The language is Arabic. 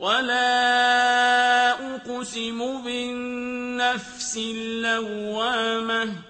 وَلَا أُقْسِمُ بِالنَّفْسِ اللَّوَّامَةِ